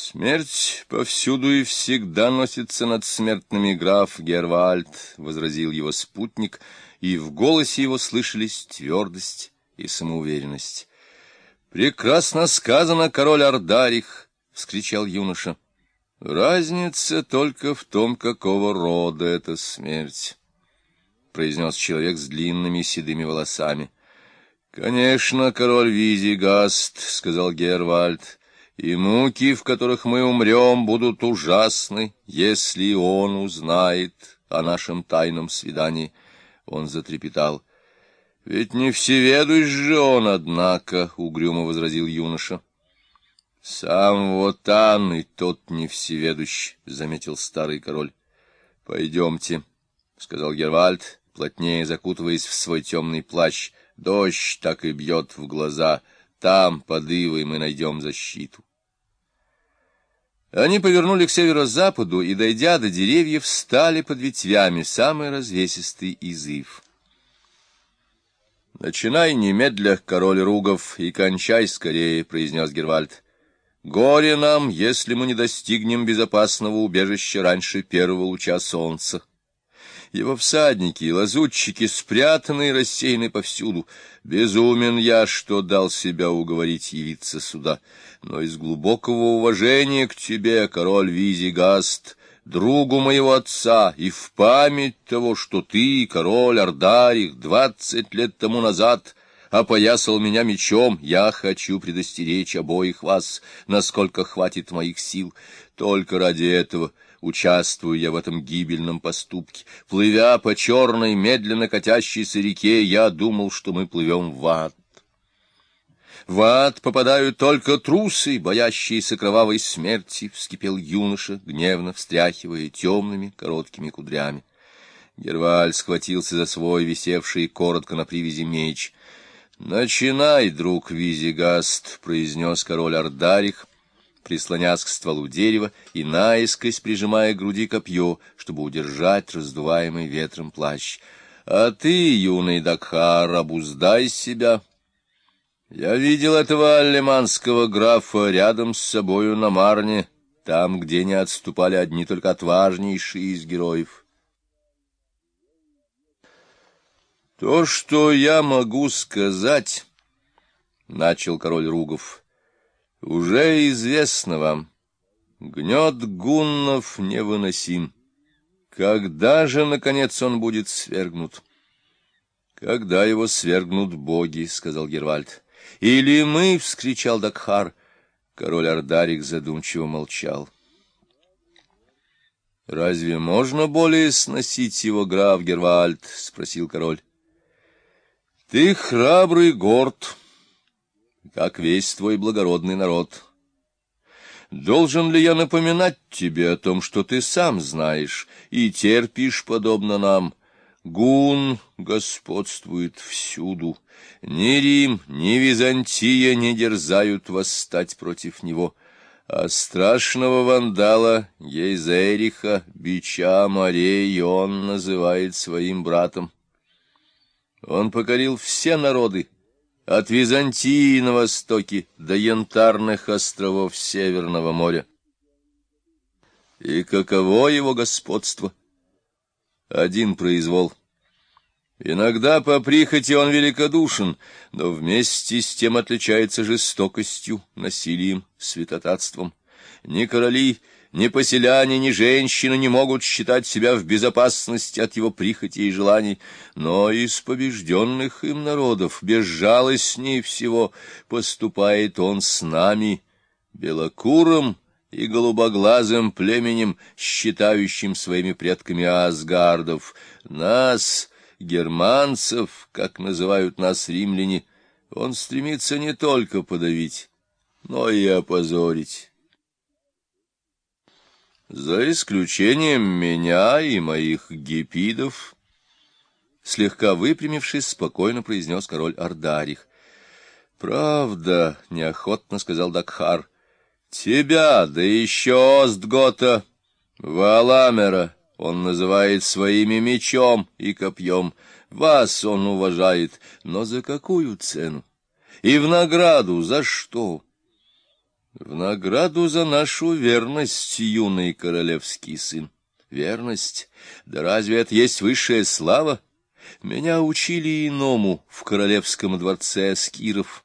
Смерть повсюду и всегда носится над смертными, граф Гервальд, — возразил его спутник, и в голосе его слышались твердость и самоуверенность. — Прекрасно сказано, король Ардарих! — вскричал юноша. — Разница только в том, какого рода эта смерть, — произнес человек с длинными седыми волосами. — Конечно, король Визигаст, — сказал Гервальд, — и муки, в которых мы умрем, будут ужасны, если он узнает о нашем тайном свидании. Он затрепетал. — Ведь не всеведущ же он, однако, — угрюмо возразил юноша. — Сам вот он и тот не всеведущ, — заметил старый король. — Пойдемте, — сказал Гервальд, плотнее закутываясь в свой темный плащ. Дождь так и бьет в глаза. Там, под Ивой, мы найдем защиту. Они повернули к северо-западу и, дойдя до деревьев, стали под ветвями самый развесистый изыв. «Начинай немедля, король Ругов, и кончай скорее», — произнес Гервальд. «Горе нам, если мы не достигнем безопасного убежища раньше первого луча солнца». Его всадники и лазутчики спрятаны и рассеяны повсюду. Безумен я, что дал себя уговорить явиться сюда. Но из глубокого уважения к тебе, король Визигаст, другу моего отца, и в память того, что ты, король Ардарих, двадцать лет тому назад опоясал меня мечом, я хочу предостеречь обоих вас, насколько хватит моих сил. Только ради этого участвую я в этом гибельном поступке. Плывя по черной, медленно катящейся реке, я думал, что мы плывем в ад. В ад попадают только трусы, боящиеся кровавой смерти, — вскипел юноша, гневно встряхивая темными короткими кудрями. Герваль схватился за свой висевший коротко на привязи меч. — Начинай, друг Визигаст, — произнес король Ардарих, прислонясь к стволу дерева и наискось прижимая к груди копье, чтобы удержать раздуваемый ветром плащ. — А ты, юный Дакхар, обуздай себя. Я видел этого аллеманского графа рядом с собою на Марне, там, где не отступали одни только отважнейшие из героев. То, что я могу сказать, — начал король Ругов, — уже известно вам, гнет гуннов невыносим. Когда же, наконец, он будет свергнут? Когда его свергнут боги, — сказал Гервальд. Или мы, — вскричал Дакхар. Король Ардарик задумчиво молчал. — Разве можно более сносить его, граф Гервальд? — спросил король. — Ты храбрый горд, — как весь твой благородный народ. Должен ли я напоминать тебе о том, что ты сам знаешь и терпишь подобно нам? Гун господствует всюду. Ни Рим, ни Византия не дерзают восстать против него. А страшного вандала Ейзериха, бича морей, он называет своим братом. Он покорил все народы, от Византии на востоке до Янтарных островов Северного моря. И каково его господство? Один произвол. Иногда по прихоти он великодушен, но вместе с тем отличается жестокостью, насилием, святотатством. Ни короли, ни поселяне, ни женщины не могут считать себя в безопасности от его прихоти и желаний, но из побежденных им народов безжалостней всего поступает он с нами, белокурым и голубоглазым племенем, считающим своими предками Асгардов. Нас, германцев, как называют нас римляне, он стремится не только подавить, но и опозорить. За исключением меня и моих гипидов, слегка выпрямившись, спокойно произнес король Ардарих. Правда, неохотно сказал Дакхар. Тебя, да еще Остгота, Валамера, он называет своими мечом и копьем. Вас он уважает, но за какую цену? И в награду за что? В награду за нашу верность, юный королевский сын. Верность? Да разве это есть высшая слава? Меня учили иному в королевском дворце Скиров.